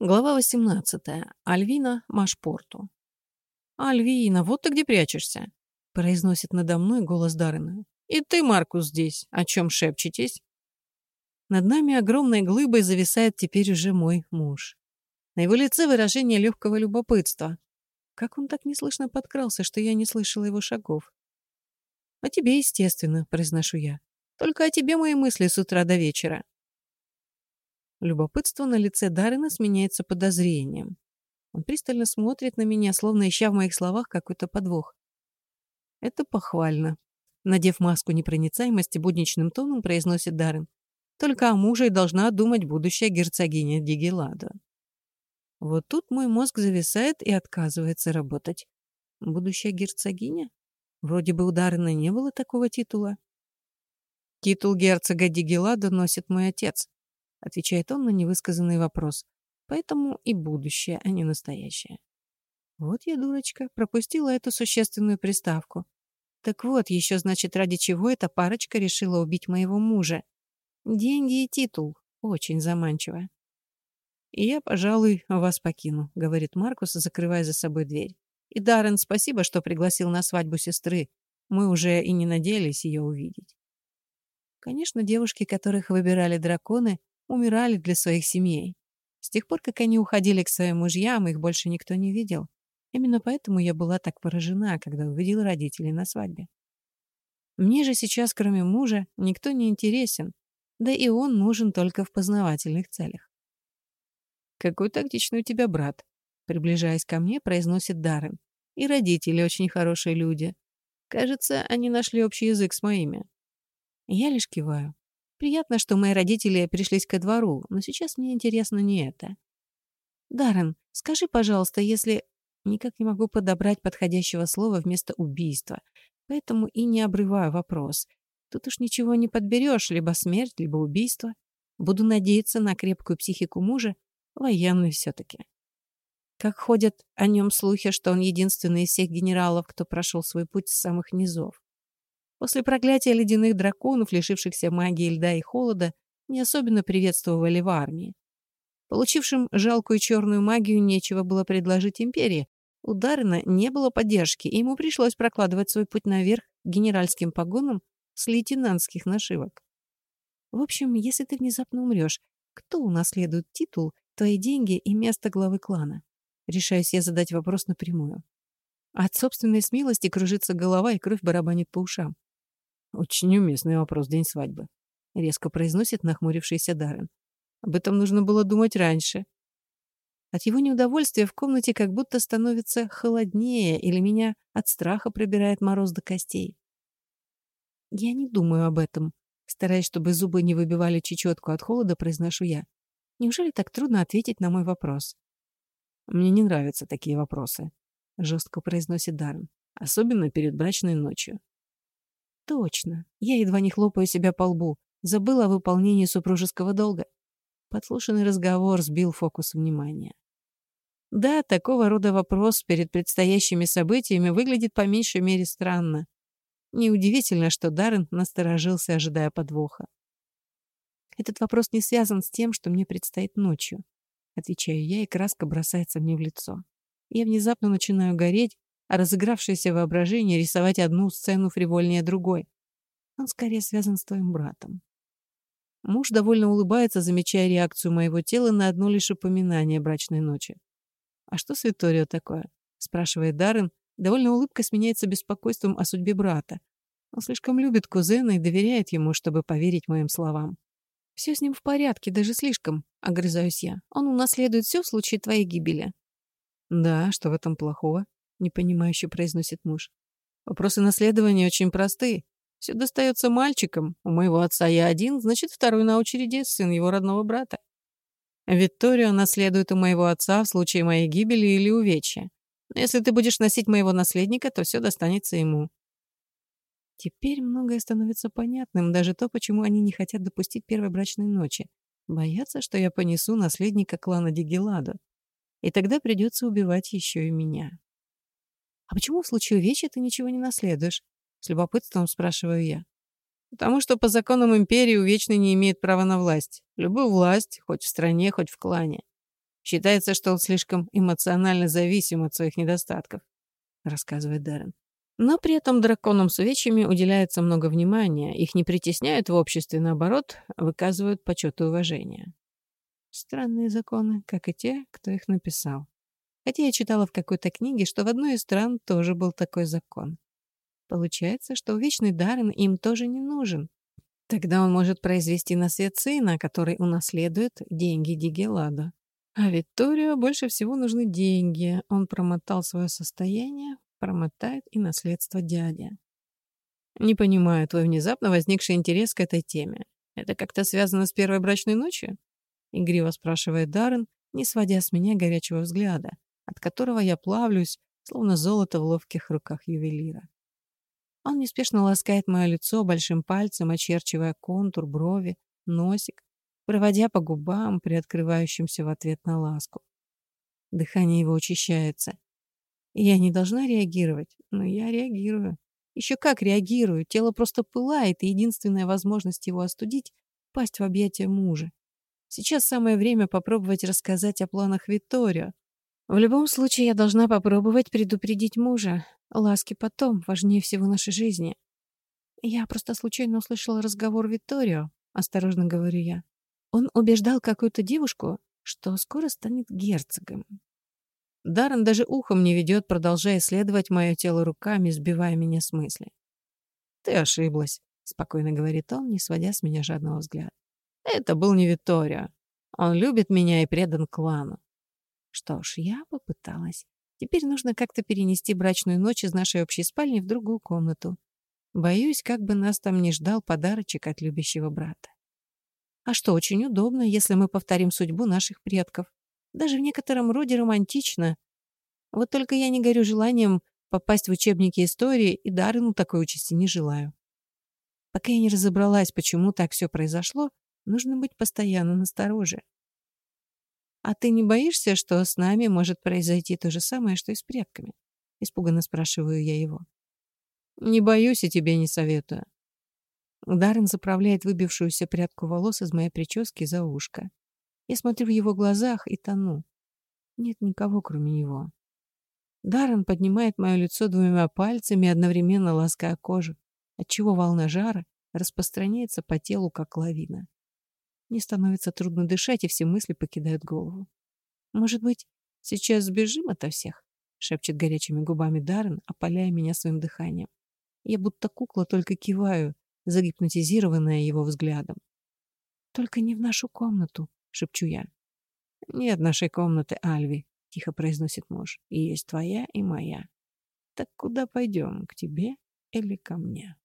Глава 18. Альвина Машпорту. «Альвина, вот ты где прячешься?» — произносит надо мной голос Даррена. «И ты, Маркус, здесь. О чем шепчетесь?» Над нами огромной глыбой зависает теперь уже мой муж. На его лице выражение легкого любопытства. Как он так неслышно подкрался, что я не слышала его шагов? «О тебе, естественно», — произношу я. «Только о тебе мои мысли с утра до вечера». Любопытство на лице Дарина сменяется подозрением. Он пристально смотрит на меня, словно ища в моих словах какой-то подвох. Это похвально. Надев маску непроницаемости, будничным тоном произносит Даррен. Только о муже и должна думать будущая герцогиня Дигелада. Вот тут мой мозг зависает и отказывается работать. Будущая герцогиня? Вроде бы у Даррена не было такого титула. Титул герцога Дигелада носит мой отец. — отвечает он на невысказанный вопрос. «Поэтому и будущее, а не настоящее». Вот я, дурочка, пропустила эту существенную приставку. Так вот, еще значит, ради чего эта парочка решила убить моего мужа. Деньги и титул. Очень заманчиво. «И я, пожалуй, вас покину», — говорит Маркус, закрывая за собой дверь. «И, Даррен, спасибо, что пригласил на свадьбу сестры. Мы уже и не надеялись ее увидеть». Конечно, девушки, которых выбирали драконы, умирали для своих семей. С тех пор, как они уходили к своим мужьям, их больше никто не видел. Именно поэтому я была так поражена, когда увидела родителей на свадьбе. Мне же сейчас, кроме мужа, никто не интересен, да и он нужен только в познавательных целях. «Какой тактичный у тебя брат», — приближаясь ко мне, произносит Даррен. «И родители очень хорошие люди. Кажется, они нашли общий язык с моими». Я лишь киваю. Приятно, что мои родители пришлись ко двору, но сейчас мне интересно не это. Даррен, скажи, пожалуйста, если... Никак не могу подобрать подходящего слова вместо убийства, поэтому и не обрываю вопрос. Тут уж ничего не подберешь, либо смерть, либо убийство. Буду надеяться на крепкую психику мужа, военный все-таки. Как ходят о нем слухи, что он единственный из всех генералов, кто прошел свой путь с самых низов. После проклятия ледяных драконов, лишившихся магии льда и холода, не особенно приветствовали в армии. Получившим жалкую черную магию нечего было предложить империи. У Даррена не было поддержки, и ему пришлось прокладывать свой путь наверх генеральским погонам с лейтенантских нашивок. В общем, если ты внезапно умрешь, кто унаследует титул, твои деньги и место главы клана? Решаюсь я задать вопрос напрямую. От собственной смелости кружится голова и кровь барабанит по ушам. Очень уместный вопрос день свадьбы. Резко произносит нахмурившийся Даррен. Об этом нужно было думать раньше. От его неудовольствия в комнате как будто становится холоднее или меня от страха пробирает мороз до костей. Я не думаю об этом. Стараясь, чтобы зубы не выбивали чечетку от холода, произношу я. Неужели так трудно ответить на мой вопрос? Мне не нравятся такие вопросы, жестко произносит Даррен. Особенно перед брачной ночью. Точно. Я едва не хлопаю себя по лбу. Забыла о выполнении супружеского долга. Подслушанный разговор сбил фокус внимания. Да, такого рода вопрос перед предстоящими событиями выглядит по меньшей мере странно. Неудивительно, что Даррен насторожился, ожидая подвоха. Этот вопрос не связан с тем, что мне предстоит ночью. Отвечаю я, и краска бросается мне в лицо. Я внезапно начинаю гореть, а разыгравшееся воображение рисовать одну сцену фривольнее другой. Он скорее связан с твоим братом. Муж довольно улыбается, замечая реакцию моего тела на одно лишь упоминание брачной ночи. «А что с Виторио такое?» — спрашивает Даррен. Довольно улыбка сменяется беспокойством о судьбе брата. Он слишком любит кузена и доверяет ему, чтобы поверить моим словам. «Все с ним в порядке, даже слишком», — огрызаюсь я. «Он унаследует все в случае твоей гибели». «Да, что в этом плохого?» Непонимающе произносит муж. Вопросы наследования очень простые. Все достается мальчикам. У моего отца я один, значит, второй на очереди сын его родного брата. Виктория наследует у моего отца в случае моей гибели или увечья. Но если ты будешь носить моего наследника, то все достанется ему. Теперь многое становится понятным, даже то, почему они не хотят допустить первой брачной ночи. Боятся, что я понесу наследника клана Дигеладо. И тогда придется убивать еще и меня. «А почему в случае увечья ты ничего не наследуешь?» С любопытством спрашиваю я. «Потому что по законам империи увечный не имеет права на власть. Любую власть, хоть в стране, хоть в клане. Считается, что он слишком эмоционально зависим от своих недостатков, рассказывает Даррен. Но при этом драконам с увечьями уделяется много внимания, их не притесняют в обществе, наоборот, выказывают почет и уважение. Странные законы, как и те, кто их написал. Хотя я читала в какой-то книге, что в одной из стран тоже был такой закон. Получается, что вечный Даррен им тоже не нужен. Тогда он может произвести на свет сына, который унаследует деньги Дигелада. А Витторио больше всего нужны деньги. Он промотал свое состояние, промотает и наследство дяди. Не понимаю твой внезапно возникший интерес к этой теме. Это как-то связано с первой брачной ночью? Игриво спрашивает Даррен, не сводя с меня горячего взгляда, от которого я плавлюсь, словно золото в ловких руках ювелира. Он неспешно ласкает мое лицо большим пальцем, очерчивая контур, брови, носик, проводя по губам, приоткрывающимся в ответ на ласку. Дыхание его учащается. Я не должна реагировать, но я реагирую. Еще как реагирую. Тело просто пылает, и единственная возможность его остудить — пасть в объятия мужа. Сейчас самое время попробовать рассказать о планах Витторио, в любом случае, я должна попробовать предупредить мужа. Ласки потом, важнее всего нашей жизни. Я просто случайно услышала разговор Витторио, осторожно говорю я. Он убеждал какую-то девушку, что скоро станет герцогом. Даррен даже ухом не ведет, продолжая исследовать мое тело руками, сбивая меня с мысли. «Ты ошиблась», — спокойно говорит он, не сводя с меня жадного взгляда. «Это был не Витторио. Он любит меня и предан клану. Что ж, я попыталась. Теперь нужно как-то перенести брачную ночь из нашей общей спальни в другую комнату. Боюсь, как бы нас там не ждал подарочек от любящего брата. А что, очень удобно, если мы повторим судьбу наших предков. Даже в некотором роде романтично. Вот только я не горю желанием попасть в учебники истории и Дарину такой участи не желаю. Пока я не разобралась, почему так все произошло, нужно быть постоянно настороже. «А ты не боишься, что с нами может произойти то же самое, что и с предками?» Испуганно спрашиваю я его. «Не боюсь и тебе не советую». Даррен заправляет выбившуюся прядку волос из моей прически за ушко. Я смотрю в его глазах и тону. Нет никого, кроме него. Даррен поднимает мое лицо двумя пальцами, одновременно лаская кожу, отчего волна жара распространяется по телу, как лавина. Мне становится трудно дышать, и все мысли покидают голову. «Может быть, сейчас сбежим ото всех?» — шепчет горячими губами Даррен, опаляя меня своим дыханием. Я будто кукла только киваю, загипнотизированная его взглядом. «Только не в нашу комнату», — шепчу я. «Нет нашей комнаты, Альви», — тихо произносит муж. «И есть твоя и моя. Так куда пойдем, к тебе или ко мне?»